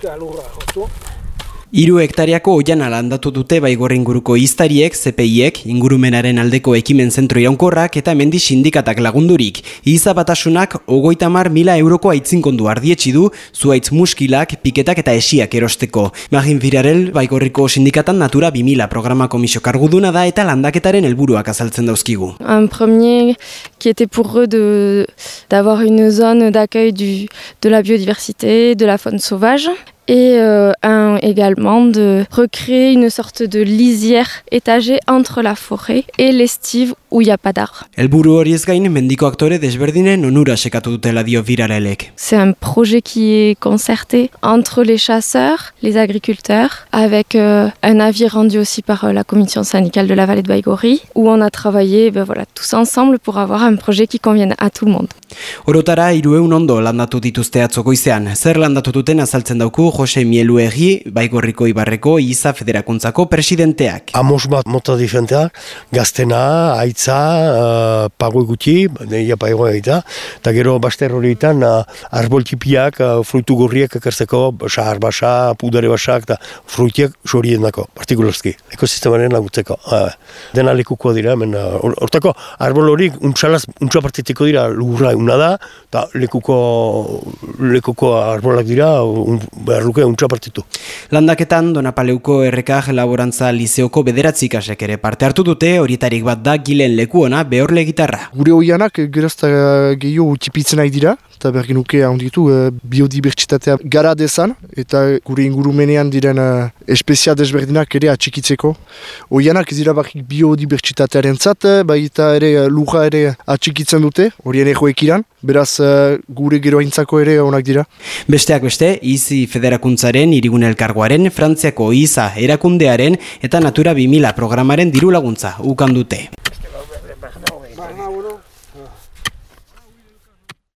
卡路拉好多。Hiru hektariako oian alandatu dute baigorri inguruko iztariek, CPIek, ingurumenaren aldeko ekimen zentro iraunkorrak eta mendi sindikatak lagundurik. Iza batasunak ogoitamar mila euroko aitzinkondu ardietsi du, zuaitz muskilak, piketak eta esiak erosteko. Magin Firarel, baigorriko sindikatan Natura 2000 programa komisio karguduna da eta landaketaren helburuak azaltzen dauzkigu. Un premier qui était pour eux de d'avoir une zone d'accueil du de la biodiversité, de la faune sauvage et euh, un également de recréer une sorte de lisière étagée entre la forêt et l'estive où il n'y a pas d'arbres. C'est un projet qui est concerté entre les chasseurs, les agriculteurs, avec euh, un avis rendu aussi par euh, la commission syndicale de la vallée de Baïgori, où on a travaillé ben, voilà, tous ensemble pour avoir un projet qui convienne à tout le monde. Orotara, irueun ondo landatu dituzte atzokoizean. Zer landatu duten azaltzen dauku Jose Mielu Egi, Baigorriko Ibarreko Iza Federakuntzako presidenteak. Amos bat mota diferenteak, gaztena, aitza, uh, pagoi gutxi, neia paigoa eta, eta gero baster horietan uh, arbol tipiak, uh, fruitu gorriak ekartzeko, sahar basa, pudare basak, eta fruitiak sorien dako, partikularski, ekosistemaren lagutzeko. Uh, dena lekukoa dira, hemen, uh, hortako arbol horik, untsalaz, untsua partitiko dira, lugurra una da, eta lekuko, lekuko arbolak dira, un, behar luke untsua partitu. Landaketan, Donapaleuko errekaj laborantza lizeoko bederatzi ikasek ere parte hartu dute, horietarik bat da gilen lekuona behorle gitarra. Gure hoianak gerazta gehiago utxipitzen nahi dira, eta berginuke handitu uh, biodibertsitatea gara dezan, eta gure ingurumenean diren uh, espezia desberdinak ere atxikitzeko. Hoianak ez dira bakik biodibertsitatearen zat, baita ere uh, luja ere atxikitzen dute, horien egoekiran, beraz uh, gure geroaintzako ere onak dira. Besteak beste, Izi Federakuntzaren irigun elkargoaren, Frantziako Iza erakundearen eta Natura 2000 programaren diru laguntza ukan dute.